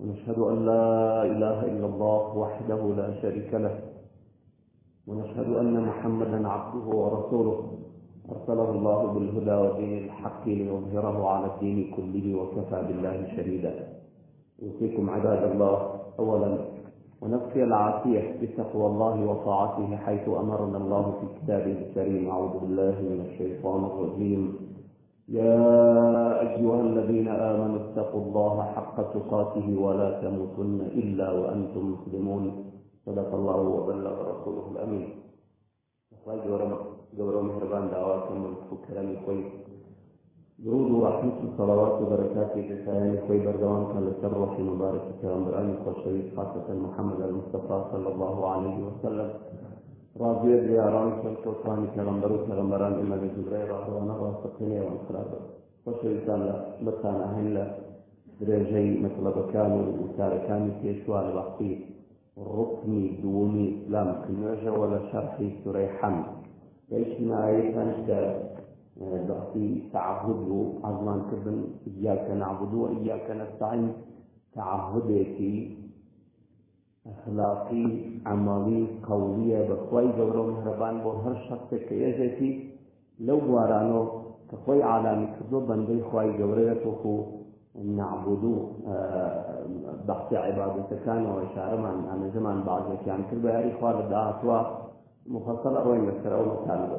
ونشهد أن لا إله إلا الله وحده لا شريك له. ونشهد أن محمدا عبده ورسوله. أرسله الله بالهدى ودين الحق ليظهره على الدين كله وكفى بالله شهيدا. أوصيكم عباد الله. أولا ونفسي العافية بتقوى الله وطاعته حيث أمرنا الله في كتابه الكريم. أعوذ بالله من الشيطان الرجيم. يا أيها الذين آمنوا اتقوا الله حق تقاته ولا تموتن إلا وأنتم مسلمون. صدق الله وبلغ رسوله الأمين. أخوي جورو مهربان دعواتكم من كلامي كويس درود ورحمة صلوات وبركاته كوي بردوان كان خاصة محمد المصطفى صلى الله عليه وسلم. راضي دياران كالكوثاني كلامبرو كلامبران إما بجبريل رضوانا واسقيني وانقرابا والشريف كان لبتانا هلا درجي مثل بكانو وتاركاني كيشوال بحثي ركني دومي إسلام كنوجة ولا شرحي سوري حمد. يشنا أيضا ضغطي تعهد عظمان كبن إياك نعبد وإياك نستعين تعهدك اخلاقی عماوی قولی بخوای گورو مهربان بو هر شخص که یزیتی لو وارانو تخوای عالمی کردو بنده خوای گوره تو خو نعبدو بحث عبادتکان و اشاره من انا زمان بعضی کان کرد به هری خوال دعاتوا مفصل اوین بسر او مطالبه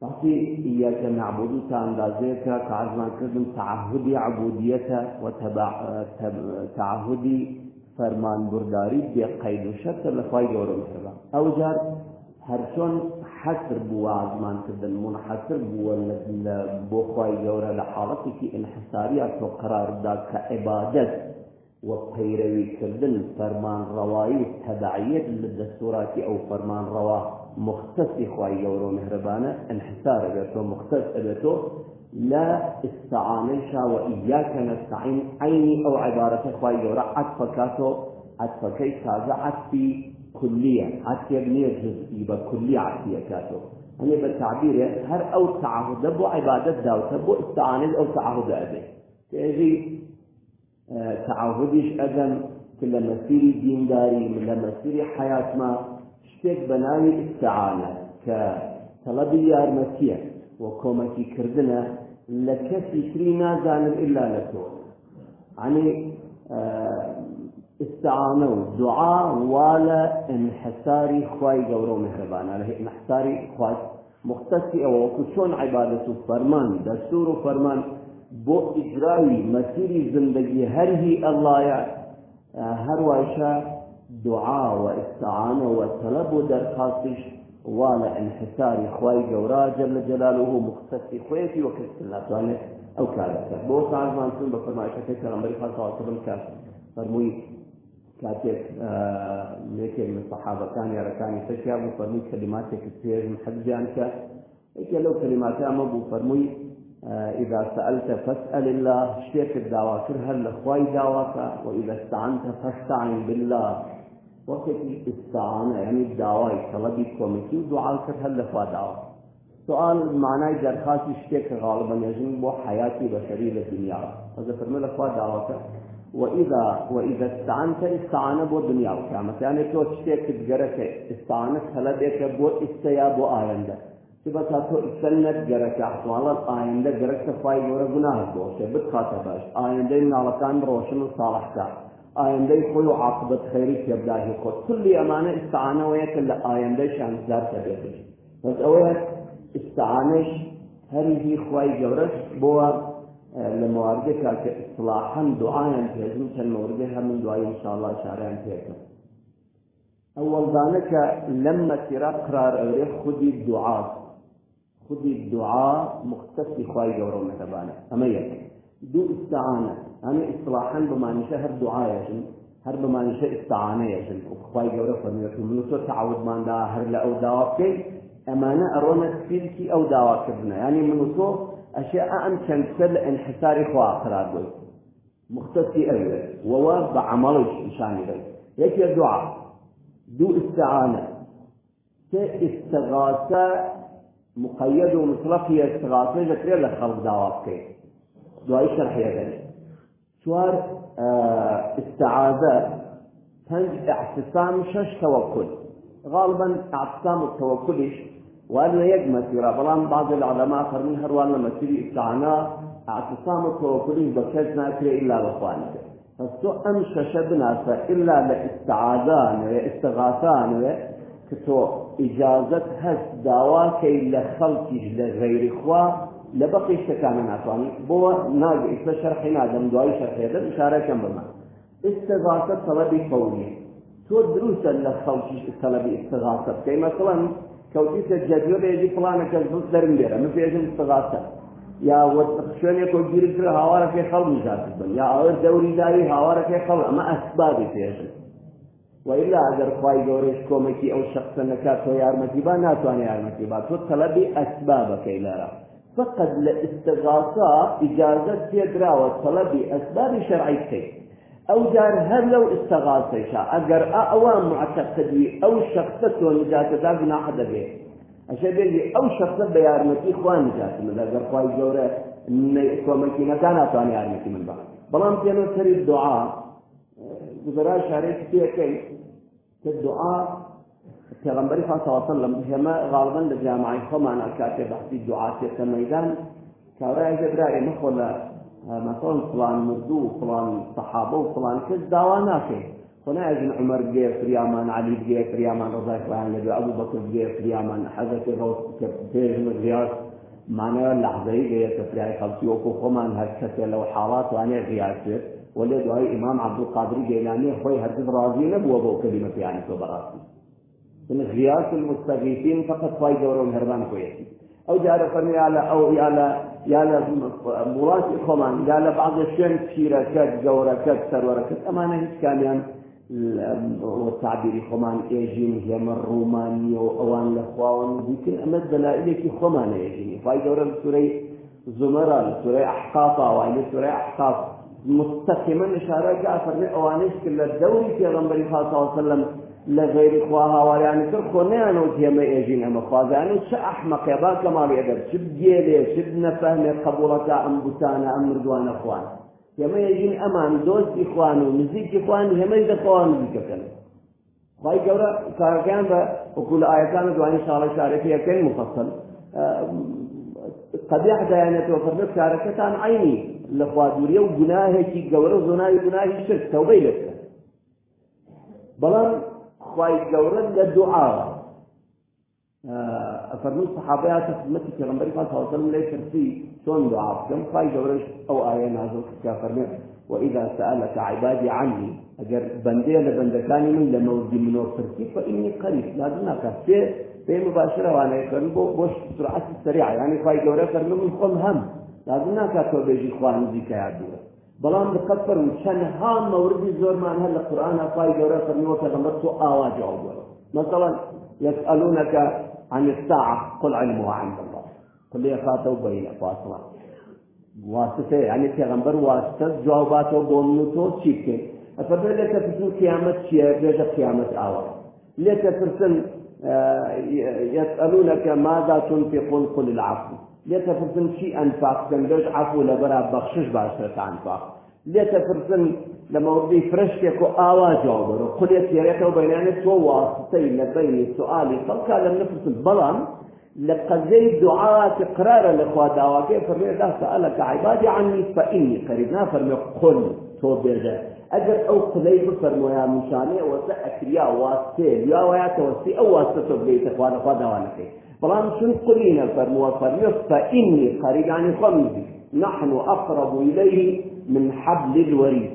بحثی ایاک نعبدو تا اندازه که که عزمان کردم تعهدی عبودیت و تعهدی فەرمانبورداری بێقەید و شەرتە لەخوای گەورە مەسەلا. ئەو جار هەر چۆن حەسر بووە ئازمانکردن منحەسر بووە بۆ خی گەورە لە حاڵەتێکی ئینحساریە تۆ قراردا کە عێبادەت وە پەیرەویکردن فەرمان ڕەوایی تەداعیت لە دەستوراتی ئەو فەرمان ڕەوا مختصی خی گەورە و مهرەبانە ئەنحسارە بێت تۆ مختص ئەبێت تۆ لا استعانيشا وإياك نستعين عيني أو عبارة خواي جورو عطفكاتو عطفكي تازع عطفي كلية عطفي ابنية جزئي بكلية عطفية كاتو أنا بالتعبير هر أو تعهد بو عبادة داوته بو استعانة أو تعهد أبي تيجي تعهدش أدم كل مسيري دينداري من مسيري حياة ما شتێک بەناوی ئستعانە کە تەڵەبی یارمەتیە و کۆمەکی کردنە لە کەسی تری نازانم ئللا لە تۆ عنی استعانە و دوعا وا لە انحساری خوای گەورە و مهرەبانە لە انحساری خوای مختصی ئەوە وەکو چۆن عیبادەت و فەرمان دەستور و فەرمان بۆ ئیجراوی مەسیری زندگی هەرهی ئەڵایە هەروایشە دعاء واستعانة وطلب ودرخاستش ولا انحسار خواي جورا جل جلاله مختص خويتي وكسر الله أو كذا بو صار ما نسون بفرمائش كيف كلام بري خاصة وصلهم كاس فرموي كاتب ليك من الصحابة كان يرى كان يتشاب وفرموي كلماتك كثير من حد جانك هيك لو كلمات ما بو فرموي إذا سألت فاسأل الله شيك الدعوة كرها لخواي دعوك وإذا استعنت فاستعن بالله. وەکێکی ئستاانە یعنی داوای تەڵەبی کۆمەکی و دوعاال کرد هەر لەخوا داوە سوال معنای دەرخاستی شتێک کە غاڵبە نێژین بۆ حیاتی بەشەری لە دنیا. ئەزە فرمە لەخوا داواکە وإذا وإذا استعنت استعانة بو دنيا وكامة يعني تو شتيك تجرك استعانة خلدك بو استيا بو آيندة سبتا تو استنت جرك احتمالا آيندة جرك تفاي جورا گناه بوشه بتخاطباش آيندة نالكان روشن صالح كار آینده خوی و عاقبت خیری که بداهی خود. کلی امانه استعانه ویک اللي آینده شانزدار تبیتش بس اوه استعانش هریهی خوای گورش بوا لموارده که اصلاحا دعایا تهزم چن مورده همین دعای انشاءالله شارعا تهزم أول ذلك لما ترى قرار أوريخ خذي الدعاء خذي الدعاء مختص خواي جورو مهربانة. أما يك دو استعانة يعني اصطلاحا بمعنى هر دعاية هر بمعنى استعانة وخواي جورا فرميوش من تو تعود من دا هر لأو داوكي أمانة أرونا تفيلكي أو داواكبنا يعني من أشياء أن كنسل انحساري خوا قرار بوي مختصي أيوة. ووا بعملش إشاني غير يكي دعاء دو استعانة. استغاثة مقيد ومطلقية استغاثة ذكر لخلق داواكي دعاء شرح يدني چوار استعاذة پنج اعتصام شش توكل غالبا اعتصام التوكلش وأنه يك مسيرة بلان بعض العلماء فرمين هروان مسيري استعنا اعتصام التوكلش بكز ناكري إلا بخوانك فستو أمشى شبنا إلا لاستعاذان استغاثان كتو إجازة هس داواكي لخلقش لغير إخوة لە بەقی شتەکانە ناتوانانی بۆە ناگەیتە شەرحی نادەم دوای شەرخێدە شارەکەم بمە. ئستغااسە تەلەبی قولی. تۆ دروستە لە خەڵکیش تەلەبی ئستغااسە بکەی مەسەڵەن کەوتیتە جەدیۆێژی فلانەکە زوت دەرم بێرە. من پێژم ئستغااسە یا شوێنێک تۆ گیرکرا هاوارە پێ خەڵ نژات بن. یا ئەوە دەوری داری هاوارە پێ خەڵ. ئەمە ئەسبابی پێژن وإلا أجر خواهي قوريش كومكي أو شخصا نكات ويارمتي با ناتواني يارمتي با. تو طلبي أسبابك إلى رأى فقط لاستغاثة إجازة تيدرا طلب أسباب شرعي أو جار هل لو استغاثة أجر أوام معتقدي أو شخصة ونجاة ذا جناح به أشياء لي أو شخصة بيارمتي إخوان نجاة من. أجر خواهي جورة كومكي نكانا تاني يارمتي من بعد بلام تينو سري الدعاء گزارش شارع فيها كي الدعاء پێغمبەری خاصەوەسەل لەم هێمە غاڵبەن لە جامعی خۆمان کاتێ بەحسی دوعاتێتە مەدان کاورای جەبرا ئێمە خۆ لە مەسەڵ فلان مردو و فلان سەحابە و فلان کەس داوا ناکەین. خناجن عمر بگیر فریامان علی بگیر فریامان رضای فلان لبی ابو بکر بگیر فریامان حضرت روز پیش مغیار معنی لحظه ای گیر تفریای خلقی و کو خمان هر کسی لو حالات وانی غیار شد ولی دعای امام عبد القادر جیلانی خوی هرگز راضی نبود با کلمه یعنی تو براستی غياث المستغيثين فقط فاي دورهم هربان كويسي أو جار فرمي على أو يالا يالا مرات اخوان يالا بعض الشيء كثيرة كد جورة كد سرورة كد أمانة هيك كان يعني والتعبير خمان إيجين هي من روماني أوان لخوان يمكن أمد دلائلك خمان ايجين فاي دورة سوري زمرة سوري احقاقا وعلى سوري احقاق مستقيما إشارة جاء فرمي أوانيش كل الدوري في غنبري صلى الله لە غێری خوا هاواریانی کرد خۆ نیانە و تێمە ئێژین ئەمە خوازانانی چ ئەحمەقێ با کەماڵی ئەگەر؟ چ گێلێ چ نەفەهمێ قبوڵەکە ئەم بوتانە ئەم مردوانە خوان. هێمە ئێژین ئەمان دۆستی خوان و نزیکی خوان هێمەی دەخواوان نزیکەکەن. خی گەورە کارەکان بە وەکول ئاەکان دوانی شاڵە شارەکە یەکەی مفەسل قەبیح دایانێتەوە فەرنەت کارەکەتان عینی لە خوادوریە و گوناهێکی گەورە زۆناوی گوناهی شرک تەوبەی لەکە بەڵام بلان خی گەورە لە دوعا ئەفەرمون صحابەیە خدمەتی پێغەمبەری خوا صلی الله لێ پرسی چۆن دوعا بکەم خی گەورەش ئەو ئاەیە نازل کە فەرمێ وإذا سألك عبادي عني أجر بندي لبندكاني من لموجي منو فرسي فإني قريب. لازم نكفي في مباشرة وأنا يفرم بوش سرعة السريعة يعني خواهي قورة فرم من خم هم. لازم نكفي بيجي خوان زيكا يعدوه بەڵام دقت فرمو چەندها مەوردی زۆرمان هەر لە قورآن پای گەورە فەرمیوە پێغەمبەر تۆ ئاوا جواب بووە مثلا يسألونك عن الساعة قل علمها عند الله. قل لي خاتو بين فاصلة واسطة يعني پیغمبر واسطة جواباته بومنوتو چیکه افرد لك تفسن قيامت شيء بيجا قيامت آوا لك تفسن يسألونك ماذا تنفقون؟ قل العفو. لێتە شي أنفاق دەنگەش عفو لە بەرا بەخشش باشترە ئەنفاق لێتە پرسن لە مەوردی فرشتێک و ئاوا جوابەرە قولێت تێرێتەوە بەیانێت تۆ واسطەی لە بینی سوئالی خەڵکا لەم نپرسن بەڵام لە قەزەی دوعاتی قرارە لەخوا داواکەی فەرمێ دا سەئەلەکە عیبادی عنی فەئینی قەریب نافەرمێ قل تۆ بێژە ئەگەر ئەو قلەی بفەرمۆیا میشانەیە وەسە ئەکریا واستێ یا وایاتەوەستی ئەو واستە تۆ بگەیتە خوا لەخوا داوانەکەی شن قرينا فرموا فرموا فإني قريب عن خمسي نحن أقرب إليه من حبل الوريد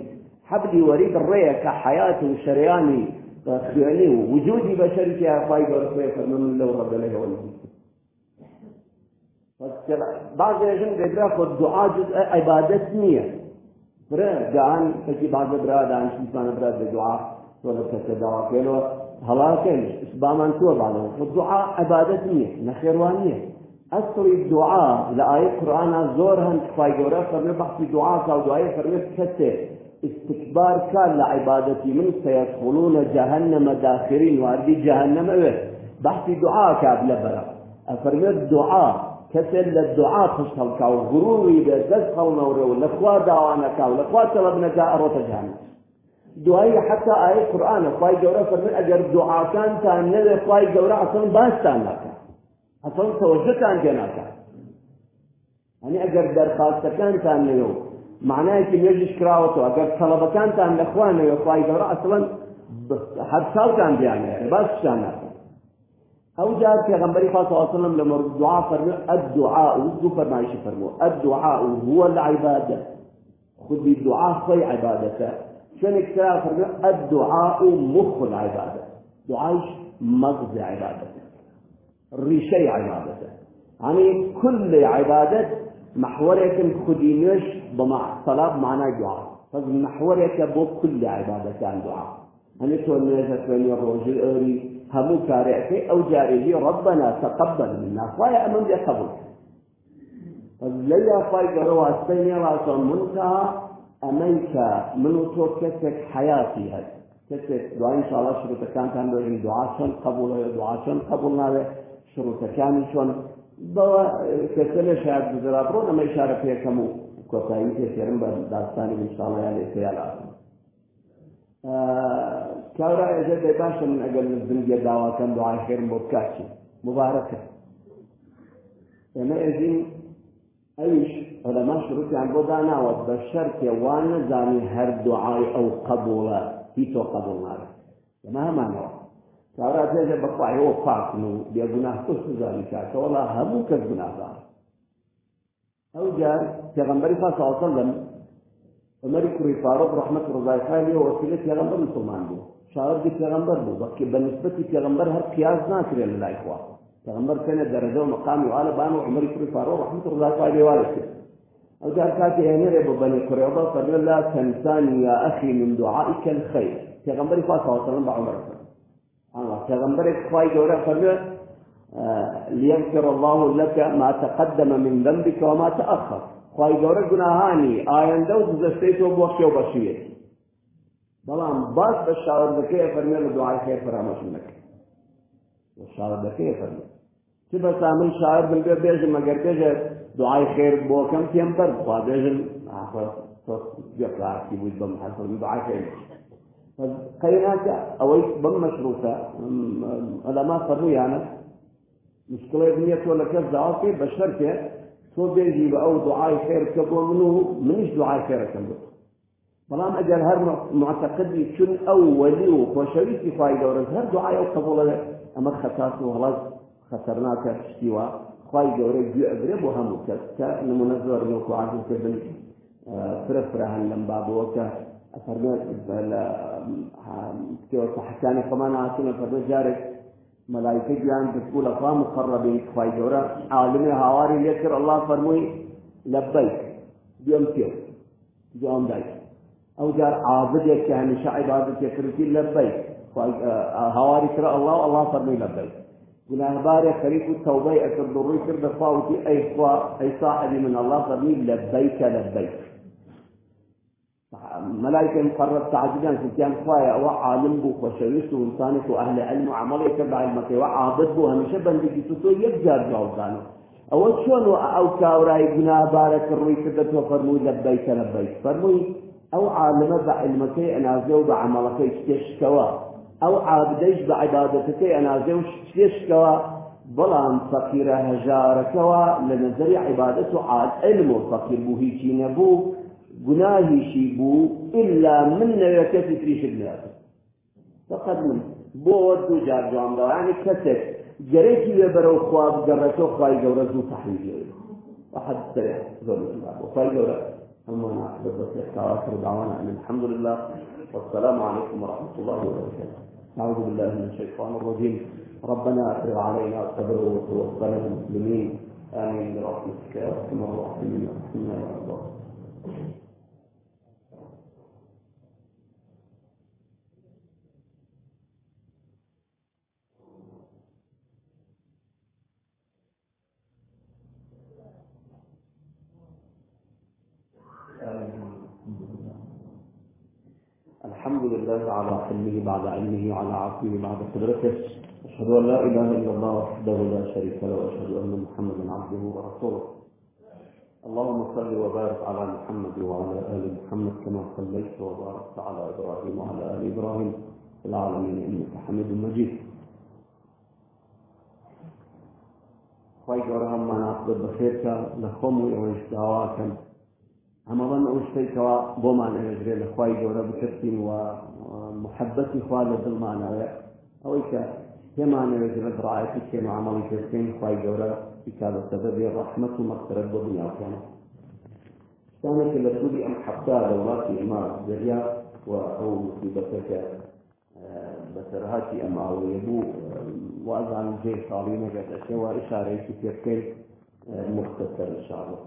حبل الوريد الريا كحياة شرياني خياني وجودي بشري يا فايد ورسوي فرموا لو رب له وليه بعض الجن بيدرك الدعاء جزء عبادة نية برە داان کەسی بازە برا دانیشمانە برا بە دوعا تۆ لە کەسە داواکەێنەوە هەڵاکەن سبامان تۆ باڵەوە خ دوعا عبادەت نییە نەخێوان نییە ئەسڵی دوعا لە ئاە قورآە زۆر هەند خی گەورە فەرمێ بەختی دوعا تا دوایە فەرمێت کەسێ استكبار كان لعبادتي من سيدخلون جهنم داخرين واردي جهنم اوه. بحث دعاء كاب لبرا افرمت دعاء کەسێک لە دوعا پشت هەڵکا و غروری بێ دەست هەڵنەورە و لەخوا داوانەکا و لەخوا تەڵەبنەکە ئەڕۆتە جانت دوایی حتا ئاەت قورآانە خی گەورە فەرمن ئەگەر دوعاکانتان نەوێ خی گەورە ئەسن باستان ناکە. ئەسن تەوەژەکان گەناکە هەنی ئەگەر دەرخواستەکانتان نەوە و معنایەکی نوێژش کراوەەوە ئەگەر تەڵەبەکانتان لەخوانەوە خی گەورە ئەسڵەن هەر ساڵتان بیانێ باشتان ناکە. يعني بس كان أو جاء في غنبري صلى الله عليه وسلم لما الدعاء فرمي الدعاء وذو فرمايش فرمو الدعاء هو العبادة خذ بالدعاء خوي عبادته شنو كتاب فرمي الدعاء مخ العبادة دعاء مغز عبادته ريشي عبادته يعني كل عبادة محورك خدينيش بمع صلاة معناه دعاء فمحورك بو كل عبادة كان دعاء أنا تقول لي تقول الرجل همو كارعتي أو جاريه ربنا تقبل منا. فايا أمن دي قبل فليا فاي قروا السيني راسا منتهى أمنك من توكتك حياتي هاي. كتك دعاء إن شاء الله شروط كان كان دعاء دعاء شن قبول دعاء شن قبول شروط كان شن بوا كسل شاهد بزرابرون أما إشارة فيها كمو. كوكاين كثيرا داستاني إن شاء الله يعني سيالا. کاورا ئێجە دەی باشە من ئەگەر زنگە داواکەم دوعای خێرم بۆ بکاچی مبارەکە ئێمە ئێژین ئەویش عەلەما شروعیان بۆ داناوە بە شەرتێ وان نەزانی هەر دوعای ئەو قبوڵە هی تۆ قبول. ناکە ئێمە هەمانەوە کاورا تێژە بەخوایەوە پاکن و بێگوناه تۆ سزانی کاتە وەڵا هەموو کەس گوناهگار ئەو جار پێغەمبەری پاس سەڵەم عمر کوڕی فاروق ڕحمەت ڕزای خالی وەسیلە پێغەمبەر مسلمان بوو شاوردی پێغەمبەر بوو بەکە بە نسبەتی پێغەمبەر هەر قیاس ناکرێت لە لای خوا پێغەمبەر کەنە دەرەجە و مقامی وعلى بان و عمر کوڕی فاروق ڕحمەت ڕزای خالی وارد کرد. ئەو جار کاتی هێنێرێ بۆ بەنی قڕێوە فەرمێ لا تنسانی یا ئەخی من دعائك الخير پێغەمبەری خوا وسلم بە عمر الله پێغەمبەرێک خوای گەورە فەرمێ ليغفر الله لك ما تقدم من ذنبك وما تأخر. خی گەورە گوناهانی ئایندە و گزەشتەی تۆ بۆ خێو بەڵام باس بە شاوردەکەی فەرمێ لە دوعای خێر فرامەشم نەکە بە شاوردەکەی فەرمێ چ بەسا من شاعر بن بێ بێژم مەگەر بێژە دوعای خێر بۆکەم پێم بەر بخوا بێژن بێقاتی بوویت بەم حەسڵ دوعای خێر قەیناکە ئەوەی بەم مەشروفە ئەلەما فەرمویانە مشکلەیەک نییە تۆ لە کەس داواکەی بە شەرکێ تۆ بێژی بە ئەو دوعای خێرکە بۆ من و منیش دوعای خێرەکەم بەڵام ئەگەر هەر معتەقدی چون ئەو وەلی و خۆشەویستی خی گەورە هەر دوعای ئەو قبولە ئەمە خەتاس و هەڵاز خەتەرناکە شتیوە خی گەورەی گوێ ئەگرێ بۆ هەموو کەس کە نمونە زۆر نوکو عادلکردن فرە فرە هەن لەم بابەوە کە ئەفەرمێت لە حەکانی خۆمان هاتوونە فەرمە جارێک كفاي جورا عالم هواري يذكر الله فرموي لبيك بيوم كيو بيوم دايك أو جار عابد يكي هميشة عبادة يكرتي لبيك هواري كرا الله الله فرموي لبيك گناه بار خريف التوبة أكد ضروري كرد فاوتي أي, أي صاحبي من الله فرموي لبيك لبيك ملائكة مقرب تعجبان في كان خوايا أو عالم بو وشويس وإنسانك وأهل علم وعمل يتبع علمك وعاضد بو هم شبن بيجي تسو يجار جوزانه أو شون أو كاوراي بنا بارك الروي كدت وفرموي لبيك لبيك فرموي ئەو عالمە بە علمەکەی ئەنازێ و بە عملەکەی شتێشکەوە. ئەو عابدەیش بە عیبادەتەکەی ئەنازێ و شتێشکەوە. بەڵام فەقیرە هەژارەکەەوە لە نەزەری عیبادەت و عالم و فەقیر بوو هیچی نەبوو گوناهیشی بوو إلا من نوێکەتی تریش لات فقط من. بۆەوە دوو جار جامڕانی کەسێک. گەرەێکی لێ بەرەو خواب گەڕێتەوە خی گەورە زوو تحمیل وحد سريع زور الله وخي أمنا بس آخر دعوانا أن الحمد لله والسلام عليكم ورحمة الله وبركاته. أعوذ بالله من الشيطان الرجيم. ربنا أفرغ علينا الصبر وتوفنا المسلمين. آمين برحمتك يا أرحم الراحمين. يا الله الحمد لله على حلمه بعد علمه وعلى عفوه بعد قدرته. أشهد أن لا إله إلا الله وحده لا شريك له وأشهد أن محمدا عبده ورسوله. اللهم صل وبارك على محمد وعلى آل محمد كما صليت وباركت على إبراهيم وعلى آل إبراهيم في العالمين إنك حميد مجيد. خی گەورە هەممانات بە بەخێرکە لە خۆم و ئەمەڵەن ئەو شتێکەوە بۆمان ئەێژرێ لە خی گەورە بکردین و محبەتی خوا لە دڵمانەوە ئەوەی کە پێمانەوێت لە ڕایەتی کێمەعمەڵی پێستین خی گەورە بیکا لە سەبەبێ ڕەحمەت و مەقترەت بۆ دنیاکەن شتانێکی لە سوودی ئەم حەفتا لە وڵاتی ئێمە دەریا و ئەو مصیبەتەکە بەسەرهاتی ئەماوەیە بوو وازان جێ ساڵی نەگەدەچەوە ئشارەیەکی پێبکەین مختصر شاڵە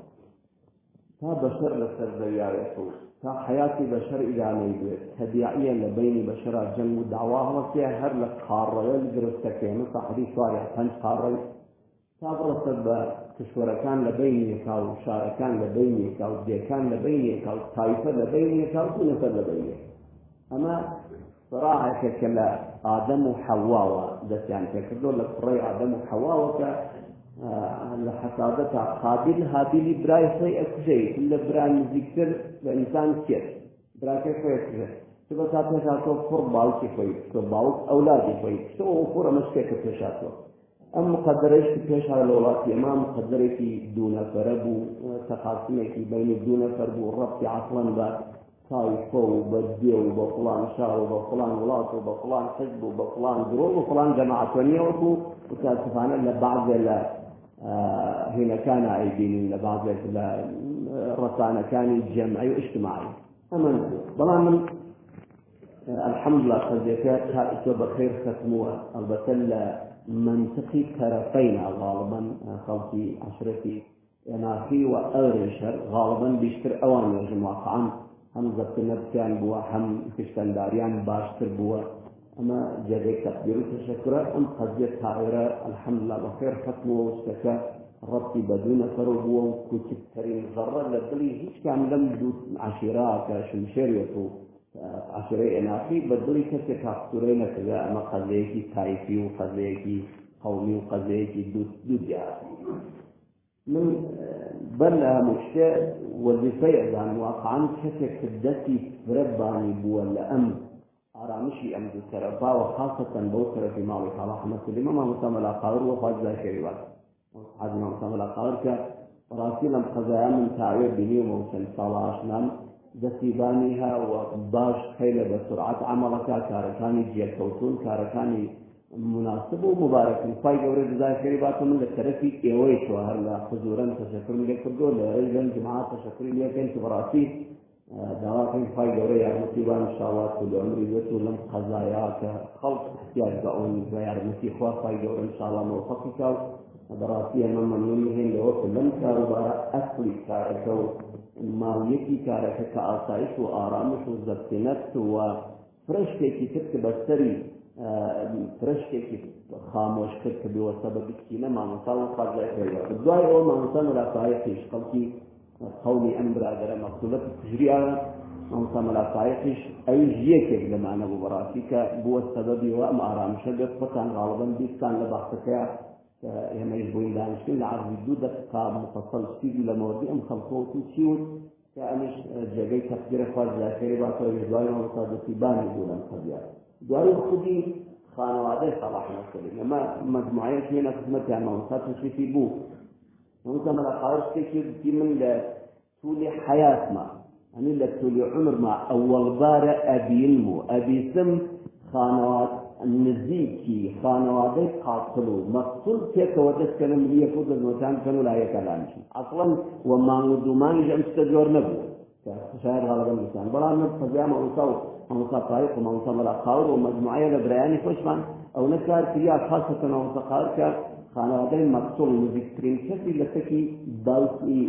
بەشەر لەسەر دەریاوێت و تا حياتی بەشەر ئیرانەی بێت تەبیعیە لە بینی بەشەرا جەنگ و داوا هەڵەسێ هەر لە قاڕەوە درستەکەێن سەحری سواری پەنج قاڕەی تا بڕەسەر بە کشوەرەکان لە بینیەکە و شارەکان لە بینیەکە و دێکان لە بینیەکە و تایفە لە بینیەکە و نەفەر لە بینێ ئەمە صراحەکە کە لە ئادەم و حەواوە دەستیان پێکردو لە کوڕی ئادەم و حەواوەکە لە حەسادەتا قابل هابیلی برای خۆی ئەکوژەی لە بران نزیکتر بە ئینسان کرد براکە خۆی کرد بە تا پێشاتۆ پڕ باوکی خۆی تۆ باوک ئەولادی خۆی. تۆ خۆرە مەشتێکە پێشاتۆ. ئەم مقدرەش پێشا لە وڵاتی ئەما مقدرێکی دوونەفەرە بوو تەقاسمێکی بینی دوونەفەر بوو ڕەتی عقلەن بە تایفە و بە دێ و بە فڵان شار و بە فڵان وڵات و بە فڵان حزب و بە فڵان درۆ و فڵان جەماعەتۆنیەوە و متاسفانە لە بعضێ لە هینەکانە ئەیبینی لە بازێک لە ڕەسانەکانی جەمعی و اجتماعی. ئەمە بەڵام من الحەمدلله قەزیەکە تا ئیتۆ بەخێر خەتمووە ئەلبەتە لە منطقی تەرەفەینە غاڵبەن خەڵکی عشرەتی ئێناسی و ئەوێشەر غاڵبەن بیشتر ئەوان لەژم واقعان هەم زەبتنە بکیان بووە هەم خشتەنداریان باشتر بووە. أما جديك تقدير تشكرا أم قضية طائرة الحمد لله بخير ختموها واستكا ربطي بدون فربوه وكتب ترين ذرة لدلي هيش كان لم دوت عشيرات شمشيريتو عشرەی ئەناقی بەدڵی کەسێک کافتورەی نەکردا ئەمە قەزەیەکی تایفی و قەزەیەکی قومی و قەزەیەکی دوودیا من بەر لە هەموو شتێ وەزیفەی ئەزان واقعان کەسێک کە دەستی فرەبانی بووە لە ئەم ئارامشی ئەم دوو تەرەفا و خاصەتەن بەو تەرەفی ماڵی حاڵا حەمەسلی مەما مستەمەلا قاور و خواز زاکەریوات حاجما مستەمەلا قاور کە ڕاستی لەم قەزایە من تاوێ بینیومە و چەند ساڵە ئاشنان دەستیبانی ها و باش خیلە بە سرعت عملەکە کارەکانی جێکەوتون کارەکانی مناسب و مبارەکن خی گەورە دزاکەری باتە من لە تەرەفی ئێوەی شوە هەر لە حزورەن تەشەکرم لێ کردو لە ئەژەن جماعات تەشەکری لێکەن که بەڕاستی داواکەین خی گەورە یارمەتیبان شاوات و لە ئەمری بێت و لەم قەزایا کە خەڵق احتیاج بە ئەوەن بە یارمەتی خوا خی گەورە انشاءالله موفقی کا و بەڕاستی ئەمە مەمنون هێن لەوە لەم کاروبارە ئەسلی کارەکە و ماویەکی کارەکە کە ئاسایش و ئارامش و زەبتێنەت و فرشتێکی کرد کە بەسەری فرشتێکی خامۆش کرد کە بێوە سەبە بکینە مامۆسا و خاجایەوە دوای ئەوە مامۆسا مەلافایەتیش خەڵکی قومی ئەم برادرە مەقتولەت کوژریانە مامۆسا مەلافایەتیش ئەویش یەکێک لەمانە بوو بەڕاستی کە بووە سەبەبیەوە ئەم ئارامشە بێت خۆتان غاڵبن بیستان لە بەختەکەیە ئێمەش بۆی دانیشتین لە عرضی دوو دقیقا مفصل سپیدی لە مەوردی ئەم خەڵکۆتی چیون کە ئەمش جێگەی تەقدیرە خواز زاکەری باتەوە دوای مەسادەتی بانی بوو لەم قەضیە دوای صلاح نەکردین ئەمە مجموعەیەک هێنە خزمەتیان مەوسا تشریفی بوو ممكن لە قارشتێکی من لە تولی حیاتما ئەنی لە تولی عمرما ئەوەڵبارە ئەبیلم و ئەبیسم خانەوات نزیکی خانەوادەی قاتل و مەقتول پێکەوە دەستکەنە ملیە خۆ دەزۆتان کەن و لایەکە لانشین ئەسڵەن و مانگ و دومانی ئەم شتە زۆر نەبوو شاید غالبا بسان بەڵام من قەزیا مەوسا و مەوسا تاریخ و مەوسا مەلا قاور و مجموعەیە لە برایانی خۆشمان ئەو نەکار کریا کە خانەوادەی مەقتول نزیکترین کەسی لە تەکی باوکی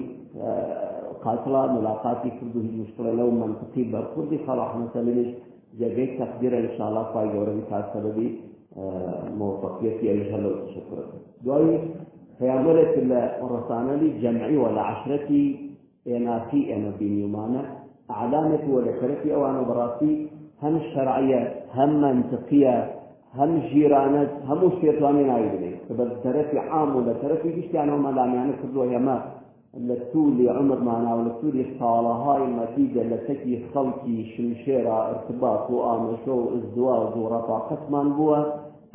قاتڵا ملاقاتی کرد و مشکلە لەو منطقی بەرخوردی خەڵاح مەسەلەنیش جاگەی تەقدیرە انشاءالله خی گەورەی تا سەبەبی موفقیەتی ئەوش هەلو شکر دوای لە ڕسانەلی جەمعی وە لە عشرەتی ئێناسی ئێمە بینیومانە ئعلامێک وە لە شەرەفی ئەوانە بەڕاستی هم شرعية هم منطقية هم جيرانت هم شيطاني نايدني بس ترفي عام ولا ترفي إيش يعني هم لا يعني كله يا ما لتولي عمر معنا ولتولي صالة هاي النتيجة لتكي خلقي شمشيرة ارتباط وآمشو ازدواج ورفاقة من بوا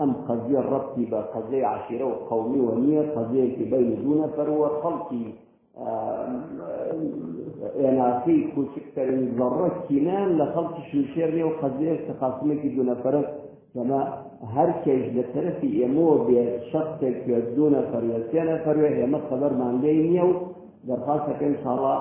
أم قضية ربطي بقضية عشيرة وقومي ونية قضية بين دون فروة خلقي ێناکەی کوچکترین ذڕە کینان لە خەڵکی شوشێرنێ و قەزێر تەقاسمێکی دو سما هەر کێش لە طرفی ئێمەوە بێ شخصێک دوو نەفەر یا سێ نەفەروێ ئێمە خەبەرمان لێ نییە و دەرخواستەکەی ساڵا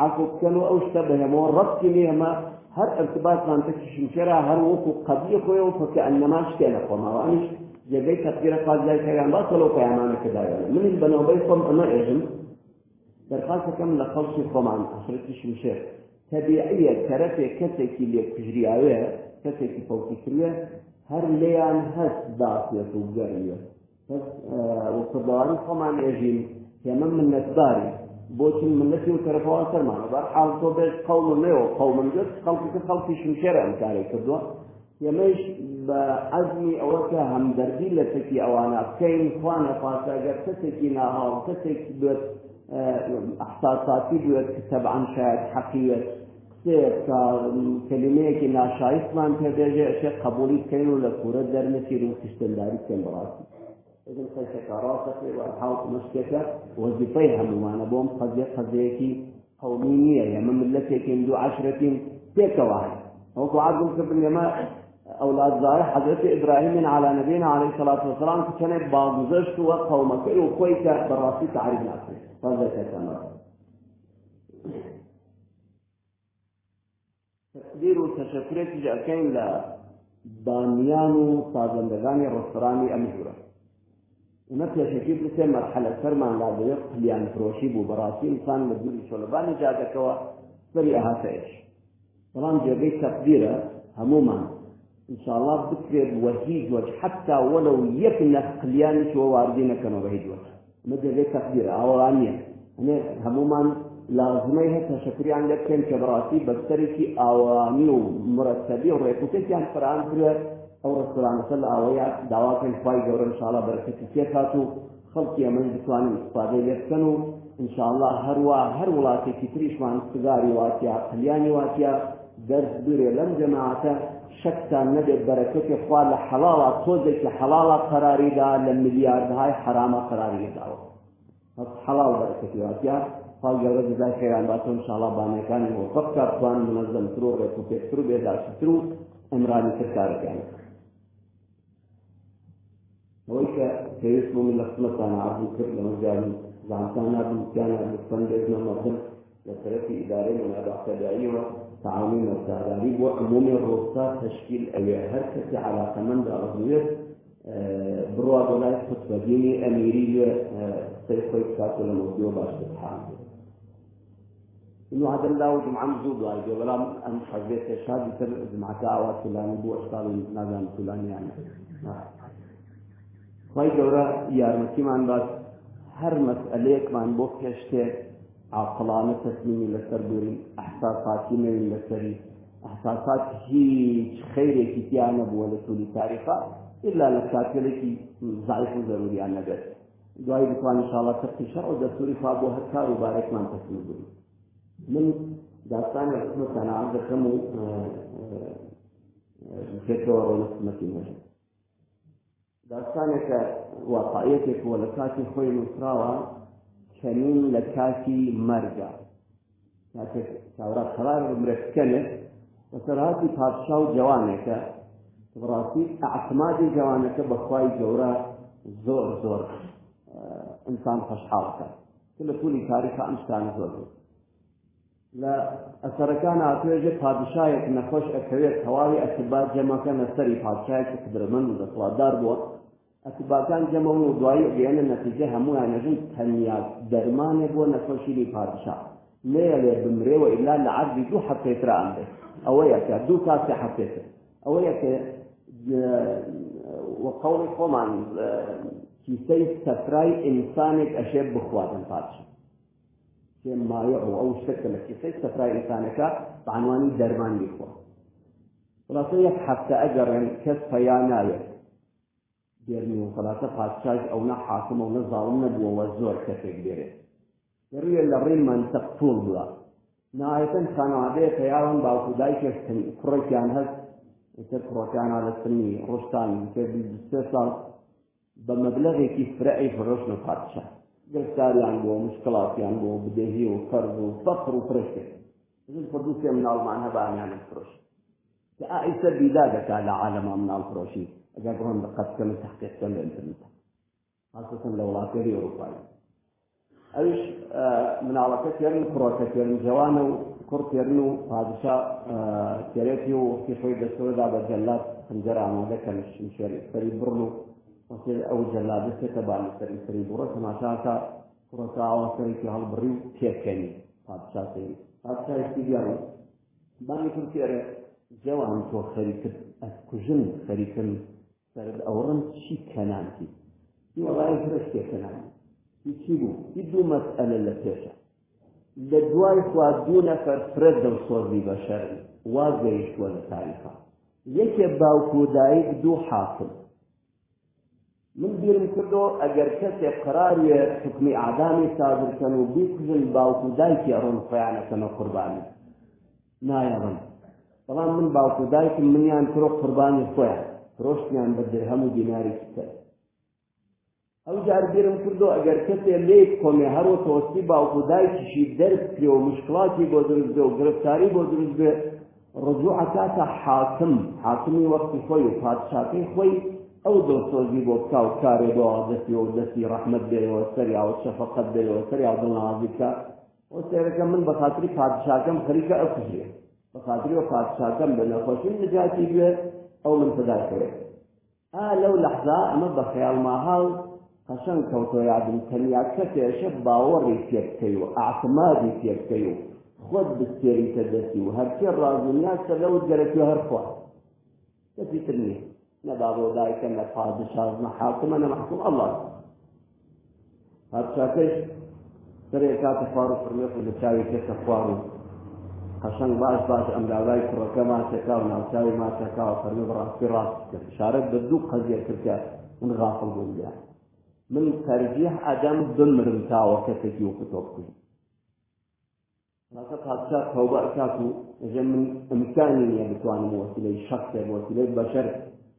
عاقب بکەن و ئەو شتە بە هێمەوە ڕەتی ئێمە هەر ارتباطمان تەکیشمکێرا هەر وەکو قبلی خۆیەوە فکە ئەنەما شتێ لە خۆمەوە ئەنیش جێگەی تەقیرە قاز لای پێیان باسەڵەوە پەیامانە کەداوێت منیش بەنەوەبەی خۆم ئەمە ئێژم دەرخواستەکەم لە خەڵکی خۆمان عشرەتی شمشێر. تەبیعیە تەرەفێک کەسێکی لێ کوژریاوێ کەسێکی فەوتی کردوێ هەر لێیان هەست داسێت و گەڕیە وکردوانی خۆمان ئێژین هێمە منەتباری بۆچین منەتی و تەرەفەوە سەرمانە بەر حاڵ تۆ بێت قەوم نێەوە قەومن گەست خەڵکی خەڵکی شمشێر ئەم کارێک کردووە ئێمەش بە عەزمی ئەوە کە هەمدەردی لە تەکی ئەوانە بکەین خوانە پاساگەر کەسێکی ناهاڵ کەسێکی بێت احساساتی بێت کە تەبعاً شاید حەقیوێت کلمەیەکی ناشایستمان پێدەژێ ئەشێ قبولی بکەین و لە کورە دەرمەسیر و خشتنداری بکەن بەڕاستی ئەگەن خەشەکە ڕاستەکەی و حاڵ مشکەکە وەزیفەی هەمومانە بۆم قەزیە قەزەیەکی قەومی نییە ئێمە ملەتێکین دوو عشرەتین تێکەوەهاین وەکو عادم کردن ئێمە ئەولاد زارە حەزرەت ئیبراهیم على نبینا علیه الصلاة والسلام کچەنێک باگوزەشت وە قەومەکەی و خۆی کە بەڕاستی تعریف ناکرێت. فەزەکەتەمە نفسك فهذا كتمر تقدير وتشكرك جاكين لبانيان وصادندگان رستوراني أمجورة ونفس شكيب لسه مرحلة فرمان لا بيق قليان فروشي بو براسي إنسان مدوري شولباني جادكوا سريعها سيش طبعا جابي تقديره هموما إن شاء الله بكرة وهيج وجه حتى ولو يكن قليان شو واردين كانوا وهيج وجه مدى ذي تقدير أولانيا أنا هموما لازمەی هەیە تەشەکریان لە بکەن کە بڕاستی بەستەرێکی ئاوانی و مرەتەبی و ڕێکوتێکیان فرانکرێت ئەو ڕستورانەسە لە ئەوەیە داواکەن خی گەورە شاڵە بەرکەتی تێکات و خەڵکی ئەمەن بتوانین استفادەی لێ بکەن و انشاءله هەروە هەر وڵاتێکی تریشمان سگاری واتیا قلیانی واتیا دەرز دوێ لەم جەماعتە شەکتان نەبێت بەرەکەتی خوا لە حەڵاوە تۆزێک لە حەڵاوە قەراریدا لە ملیاردهای حرامە قەراریداوە حەڵاو بەرەکەتی واتیا. قال جورا جزاي خيران باتو إن شاء الله بانا كان وفق كارتوان منظم ترو ريكو ترو بيداش ترو امراني تكارك يعني وإيش كيسمو من لخصمة أنا عبد الكر لما جاني زعمتان عبد كان عبد الفندق من مصر لتركي إداري من أبع تدعيوة تعاونين والتعداريب وعموم الروسات تشكيل أي هركة على كمان دا أغنية بروا دولاي خطبة ديني أميرية سيخوي كاتو لموضوع باش تتحام إنه هذا الله جمعة مزود واي جبلا أن حزبت شادي تر جمعة آوات فلاني بو أشكال نازان فلاني يعني. خی گەورە یارمەتیمان باس هەر مەسئلەیەکمان بۆ پێشتێ عقلانە تەسلیمی لەسەر دوورین ئەحساساتی نەوین لەسەری ئەحساسات هیچ خەیرێکی تیان نەبووە لە تولی تاریخا إلا لە کاتێکی زایف و ضروریان نەبێت دوای بتوان انشاءالله تەقی شەڕ و دەستوری خوا بۆ هەر کار و بارێکمان تەسلیم بووین من داستانی ڕسمە تەناعات دەکەم و پێکەوە ڕۆنەسمەتی نەژم داستانێکە واقعەتێک وە لە کاتی خۆی نووسراوە کەنین لە کاتی مەرگە کاتێک چاورا قرار مرەکەنێت بەسەرهاتی پادشا و جوانێکە. ڕاستی ئەعتمادی جوانەکە بەخوای گەورە زۆر زۆر ئینسان خەشحاڵەکە لە پولی تاریخ ئەم شتانە زۆر لە ئەسەرەکان ئاتێژێ پادشایەک نەخۆش ئەکەوێت هەواڵی ئەتبات جەمەکە لەسەری پادشایەکی قدرمەند و دەسڵاتدار بووە ئەتباکان جەمەون و دوایی گەێنە نەتیجە هەمویان نەژن تەنیا دەرمانێک بۆ نەخۆشیری پادشا نەیەڵێ بمرێەوە ئیلا لە عەرضی دوو هەفتەیترا ئەندێ ئەوەیە کە دوو تا سێ هەفتێتر ئەوەیە کە وەقەوڵی خۆمان کیسەی سەفرای بخواتن پادشا مایە ئەو ئەو شتێکە لە کیسەی سەفرای ئینسانەکە بەعنوانی دەرمان بیخوا. خلاصە یەک هەفتە ئەگەڕێن کەس پەیان ناوێت دێرنی و خلاصە پادشاش ئەو نە حاکم و نەزاڵم نەبووەوە زۆر کەسێک بێرێت دەروێ لە ڕێی منتەق توڵ بووە. نایەتەن خانەوادەیە پەیاوان باوکو دایکێک کوڕێکیان هەست. ئێتر کوڕەکانە لە سنی ڕۆشتان سێ ساڵ. بە مەبلغێکی فرعی فرۆشن و پادشا گرفتاریان بۆ مشکڵاتیان بۆ بدەهی و فەرز و فەقر و فرشتێک پردوو سێ مناڵمان هەبانیان فرۆش کە ئایسە بیدا دەکات لە عالەما مناڵ فرۆشی ئەگەر بڕۆن دقەتکەن و تحقیقکەن لە ئینترنێتە خاصەتەن لە وڵاتێری ئەوروپایی ئەوش مناڵەکە تێرن کوڕەکە تێرن جوانە و کوڕ تێرن و پادشا تێرێتی و وەختی خۆی دەستەوەدا بە جەلات خنجەر ئامادەکەن شێری سەری بڕن و ئەو جەلادە سێتە بانی سەری سەری بڕە تەماشاکە کوڕەکە ئاوا سەرێکی هەڵبڕی و پێکەنی پادشا سەری پادشایشتی دیاری بانی کرد تێرە جوان تۆ خەریکرد ئەسکوژن خەریکن سەرد ئەوڕم چی کەنانتی وڵای فرشتێ کەنانی چی بوو هی دوو مەسئلە لە پێشە لە دوای خوا دوو نەفەر فرەت دڵسۆزی بەشەر وا گەیشتووە لە تاریخا یەکێ باوکو و دایک دوو حاصل من بیرم کردەوە ئەگەر کەسێک قراریە حکمی ئادامی سازرکەن و بیکوژن باوکو دایکی ئەڕۆن خۆیانەکەنە قوربانی نایەڕن بەڵام من باوکو دایکم منیان کرۆ قوربانی خۆیان فرۆشتیان بە درهەم و دینارێکی تر ئەو جار بیرم کردو ئەگەر کەسێ لێ کۆمێ هەرۆ تۆستی باوکو دایکیشی دەرکرێ و مشکڵاتی بۆ دروست بێ و گرفتاری بۆ دروست بێ ڕجوع کاتە حاکم. حاکمی وەختی خۆی و پادشاکەی خۆی ئەو دۆسۆزی بۆ بکا و کارێ بۆ دەستی و دەستی ڕەحمت بێەوە سەریاوە شەفقەت بێەوە سەریا دڵنازی بکە ئەو سێرەکە من بە خااتری پادشاکەم خەریکە ئەو کوژێ بە خااتری و پادشاکەم بە نەخۆشی نجاتی بێ ئەو من پدا کرێت ئا لەو لەحظا ئەمە بە خەیاڵ ماهاڵ قەشەنگ کەوتۆ یادم تەنیا کەسێشە باوەڕی پێبکەی و ئاعتمادی پێبکەی و خۆت بستێریتە دەستی و هەرچێ ڕازونیاسە لەو گەرەکی هەرخوا. کەسی تر نە پادشاز نە حاکمە نە محکوم. ئەڵڵا پادشاکەش سەرێ کاتە خوار و فرمێت و لە چاوی کێسە خوار و قەشەنگ باش باش ئەم لاوای کوڕەکە ماچەکە و ناوچاوی ماچەکە و فەرمی بڕاستی ڕاست کرد شارەت بە دوو قەزیە کردە من غافڵ بووم دیان من ترجیح ئەدەم بمرم تاوە کەسێکی وەکو تۆ بکوژ لەکە پادشا تەوبە ئەکات و ئەژە من ئەمکانی نییە بتوانم وەسیلەی شەخصێک وەسیلەی بەشەر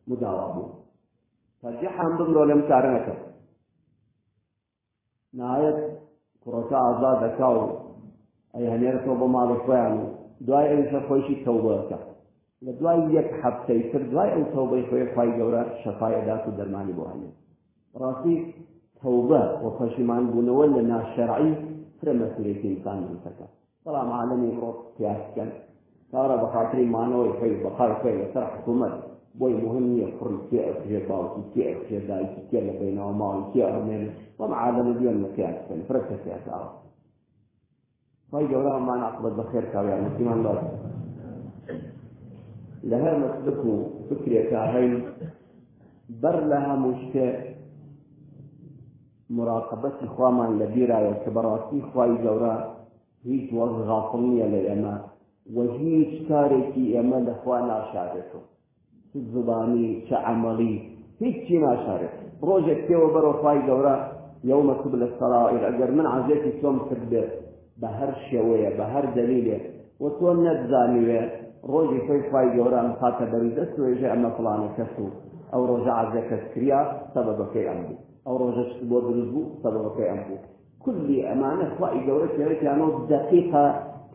مداوا بوو. ترجیحان بمرۆ لەم کارە نەکرد نهایەت کوڕەکە ئازاد دەکا و ئەی هەنێرەوە بە ماڵی خۆیان و دوای ئەوشە خۆشی تەوبەکە لە دوای یەک هەفتەی تر دوای ئەو تەوبەی خۆی خی گەورە شەفای ئەدات و دەرمانی بۆ هەنێت ڕاستی تەوبە و پەشیمان بوونەوە لە ناشەرعی فرە مەسئولێتی ئینسان دروستەکە بەڵام عالەمی ڕۆ پیاسکەن کارە بە خاطری مانەوەی خۆی بەقای خۆی لەسەر حکوومەت بۆی مهم نییە کوڕی کێ ئەکرێ باوکی کێ ئەکرێ دایکی کێ لە بینەوە ماڵی کێ ئەڕمێن وەم عالەمە دوێن لە پیاسکەن فرە کەسیاساوە خی گەورە ئەمان عقبەت بەخێر کاویان مسلمان باش لە هەر مەسلک و فکرێکە هەین بەر لە هەموو شتێ مراقبەتی خوامان لە بیرایە کە بەڕاستی خوای گەورە هیچ وەز غافڵ نییە لە ئێمە زبانی چ عملی هیچی ناشارێت ڕۆژێک پێوە بەرەو خوای گەورە یومە تب لە سەرائر ئەگەر من عزێکی تۆم کرد بێت بە هەر شێوەیە بە هەر دەلیلێ و تۆ نەتزانیوێ ڕۆژی خۆی خوای گەورە ئەم خاتە دەوی دەست وێژە ئەمە فڵانە کەس و ئەو ڕۆژە عزەکەس کریا سەبەبەکەی ئەم بوو ئەو ڕۆژەش بۆ دروست بوو سەبەبەکەی ئەم بوو كلی ئەمانە خوای گەورە کێرەکیانەوە دقیقە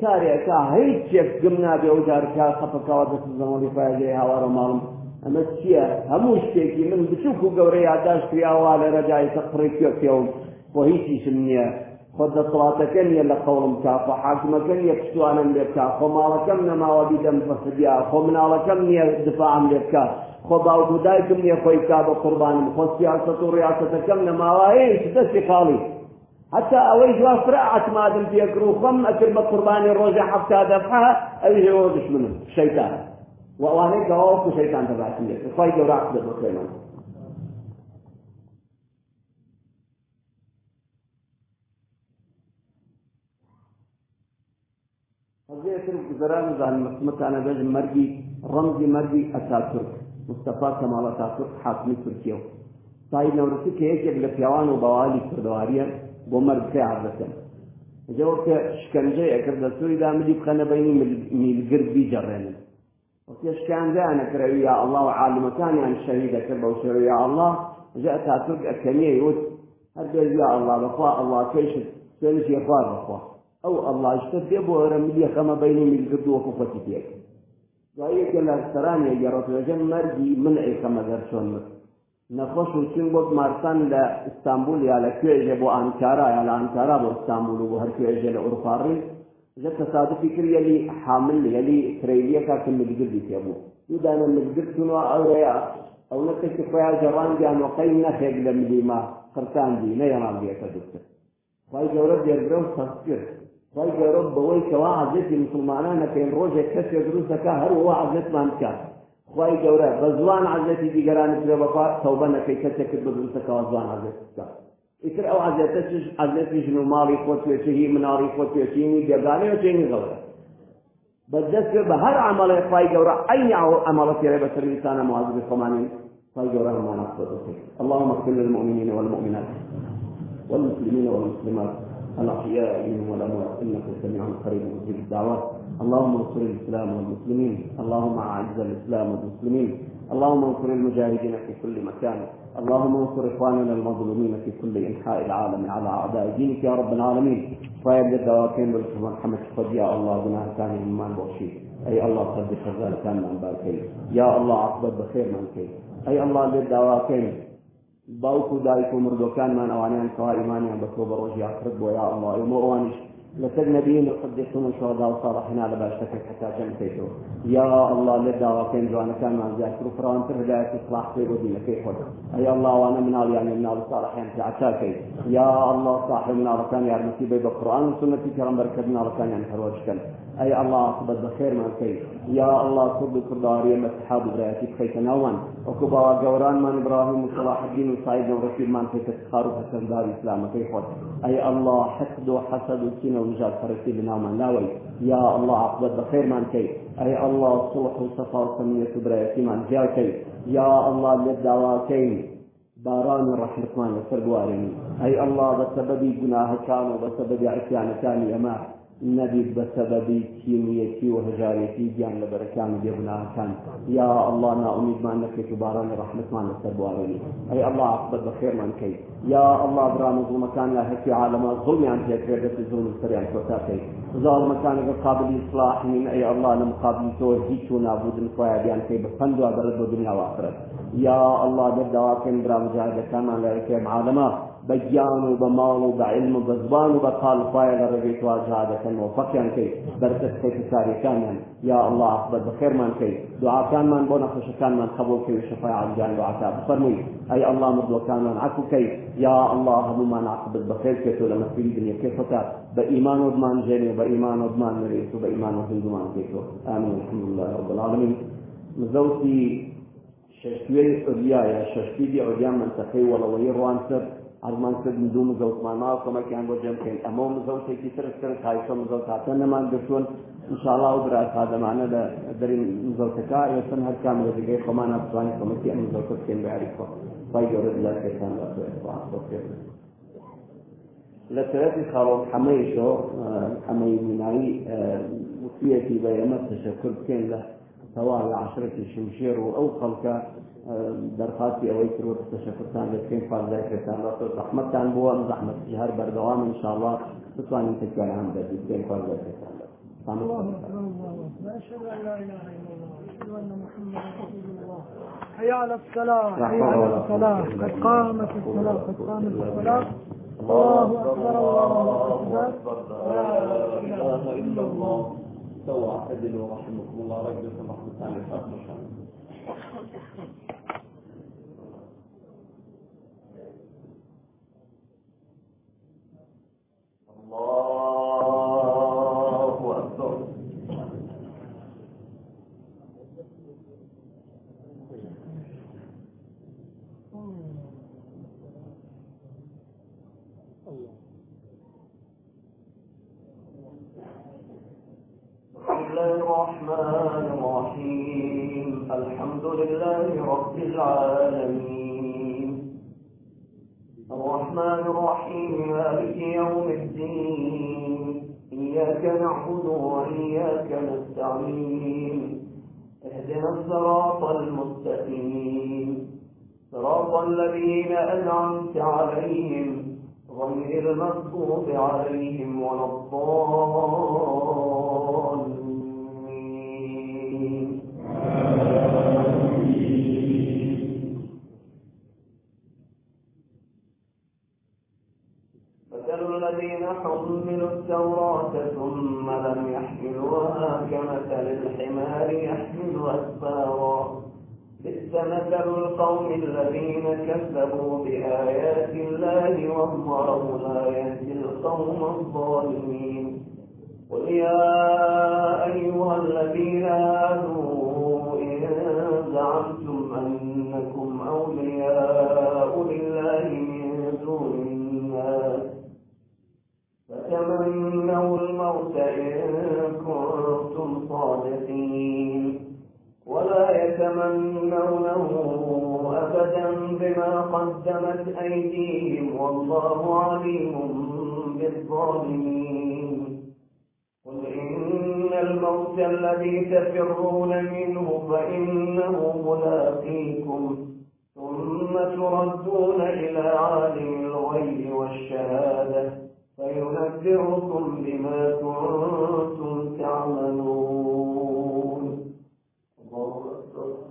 کارێکا هیچ چێک گم نابێ و جارکا خەپەکەوە دەست زەمەڵی فایگەی هاوارە ماڵم. ئەمە چییە؟ هەموو شتێکی من بچووک و گەورە یادداشت کراوە لە ڕێگای تەقڕی پێم بۆ هیچیشم نییە. خۆ دەسەڵاتەکە نیە لە قەوڵم کا خۆ حاکمەکە نیە پشتوانم لێ بکە. خۆ ماڵەکەم نەماوە بیدەم بەسەدیا خۆ مناڵەکەم نییە دفاعم لێ بکە. خۆ باوکو دایکم نییە خۆی کا بە قوربانم. خۆ سیاست و ڕاستەکەم نەماوە. هیچ دەستی خاڵی. حتى أوي جوا فرع اعتماد بيكرو خم أكل بقرباني روزة حتى دفعها أوي هو دشمن الشيطان وأنا قوف الشيطان تبعتني خايف وراء بخيمان هذه يترك زران زان مكان بيج مرجي رمزي مرجي أتاتورك مصطفى كمال أتاتورك حاكم تركيا سايد نورسي كيك يبقى فيوان وبوالي كردواريا؟ بومرد في عرضة جوك شكنجي أكرد سوري دا ملي بخنا بيني من القرب بيجرين وكيش كان ذا أنا كريو يا الله وعالم كان يعني الشهيد أكرب وشريو يا الله جاء تاتورك أكمية يوت هذا يا الله بخوا الله كيش سنش يخوار بخوا. أو الله اشتد بو رملي خما بيني من القرد وكفتي فيك وهي كلا سرانيا يا رسول جن مرجي منعي خما درشون نەخۆش و چین وەک مارسان لە ئستانبول یا لە کوێژێ بۆ ئانکارا یا لە ئانکارا بۆ ئستانبول و هەر کوێژێ لە ئوروپاڕی لە تەسادفی کرد یەلی حامل یەلی ترەیلیەکە کە ملگردی تێبوو. دوودانە ملگرتونەوە ئەوەیە ئەو نەکەشی خۆیان جەڕان گیانۆقەی نەخێک لە ملیما قرساندی نەیەڕاندیەکە دوکتە. خی گەورە دێرگرە و سەستکرد خی گەورە بەوەی کەوا عزێتی مسلمانانە پێم ڕۆژێک کەسێک دروستەکە هەروەوە عزێتمان بکات. خواهی گەورە بە زوان عزەتی دیگەرانی درێ بەخوا تەوبە نەکەی کەسێک کرد بە دروستەکەەوە زوان عزێتکە ئیتر ئەو عزێتەش عزێتی ژن و ماڵی خۆتوێچهی مناڵی خۆتوێچینی بێگانەی و چێنی غەورە بەدەست بە هەر عملەی خی گەورە ئەینی ئەمەڵە تێرە بە سەرویسانە معزبی خۆمانی خی گەورە هەمانە اللهم اغفر للمؤمنين والمؤمنات والمسلمين والمسلمات الأحياء منهم والأموات إنك سميع قريب مجيب الدعوات. اللهم انصر الإسلام والمسلمين. اللهم أعز الإسلام والمسلمين. اللهم انصر المجاهدين في كل مكان. اللهم انصر إخواننا المظلومين في كل إنحاء العالم على أعداء دينك يا رب العالمين. فيبدأ دواكين بالرحمة قد يا الله بنا كان من بوشي أي الله قد خزال كان من باركي يا الله عقبت بخير من كي أي الله للدواكين باوكو دایک و مردوکانمان ئەوانیان کەوا ئیمانیان بە تۆ بە ڕۆژی ئاخرت بۆ یا الله ئێمە ئەوانیش لەسەر نەبیین و قدسون و شهدا و صالحنا لە باشەکەی حتا جەم کەیتەوە یا الله لە داواکەین جوانەکانمان زیاتر و فراوانتر هدایەت اصلاح پێ بۆ دینەکەی خۆت ئەی الله وانە مناڵیان مناڵ صالحیان عتاکەی یا الله صاحب مناڵەکان یارمەتی بێ بە قورآن و سنەتی پێغەمبەرکرد مناڵەکانیان هەروەشکەن ئەی الله عاقبەت بەخێرمان کەی یا الله كرد كرداري مسحاب براتي بخيت نوان. وكبا جوران من إبراهيم وصلاح الدين وسعيد ورشيد من في تسخار وحسن دار الاسلام في خود. أي الله حقد وحسد وسنة ونجات فرسي بنا من ناوي. يا الله عقبت بخير من كي. أي الله صلح وصفا وسمية براتي من جاكي يا الله للدعوة كي. باران رحمتمان لسرقوارين أي الله بسبب جناه كان وبسبب عصيان كان يماه نبي بسبب كيميتي وهجاريتي جان لبركان بيبنا كان يا الله نا أميد ما أنك تباران رحمة ما نسب وعلي أي الله عقبت بخير من كي يا الله برام ظلم كان لا هكي عالم الظلم عن هيك رجت الظلم السريع كوتاكي ظالم كان قابل إصلاح من أي الله لمقابل توهيك ونابود نخويا بيان كي بفندوا برد الدنيا وآخرت يا الله درد واكن برام جاهد كان لا هكي عالمه بجان وبمال وبعلم وبزبان وبقال فايل ربيت واجهادة وفقيا كي بركت كي تساري كان يا الله أقبل بخير من كي دعاء كان من بونا خش كان من قبول كي وشفاعة الجان وعتاب فرمي أي الله مرضو كان من عفو كي يا الله هم ما نعقبل بخير كي تولى مسيري دنيا كيف بإيمان وضمان جاني وبإيمان وضمان مريس وبإيمان وضمان كيتو آمين الحمد لله رب العالمين مزوتي ششتوي أولياء ششتوي أولياء من تخي ولا ئەمان کردن دوو مزە عوسمانەوە کۆمەکیان بۆ جێمکەین ئەمە مزەوتێکی ترس کرد تایشۆ مزەوتاتە نەمان گرتوون انشاءڵا و براسادەمانە لە دەرین مزەوتەکە ئێسن هەر کام لە دەگەی خۆمانە بتوانین کۆمەکی ئەم مزەوتە بکەین بەعریکۆ پای گەورە لە کەسان لە تەرەتی خاڵۆک حەمەیشۆ ئەمەی مینایی وتیەکی بە ئێمە تشەکر بکەین لە تەوا لە عشرەتی شمشێر و ئەو خەڵکە دەرخاستی ئەوەی کرد. تەشەکرتان لەکەین پازای کرێتان زەحمەتتان بووە زەحمەتی هەر بەردەوام انشاءالله بتوانین دەبیت أشهد أن محمدا رسول الله. حي على الصلاة حي على الصلاة قد قامت الصلاة قد قامت الصلاة الله أكبر الله أكبر لا إله إلا الله. عدل ورحمكم الله رجلكم رحمة الله الله أكبر الحمد لله رب العالمين الرحمن الرحيم مالك يوم الدين إياك نعبد وإياك نستعين اهدنا الصراط المستقيم صراط الذين أنعمت عليهم غير المغضوب عليهم ولا الضالين. مثل الذين حملوا التوراة ثم لم يحملوها كمثل الحمار يحمل أسفارا. بئس مثل القوم الذين كذبوا بآيات الله والله لا يهدي القوم الظالمين. قل يا أيها الذين آمنوا إن زعمتم أنكم أولياء لله من دون الناس فتمنوا الموت إن كنتم صادقين. يتمنونه أبدا بما قدمت أيديهم والله عليم بالظالمين. قل إن الموت الذي تفرون منه فإنه ملاقيكم ثم تردون إلى عالم الغيب والشهادة فينذركم بما كنتم تعملون الله أكبر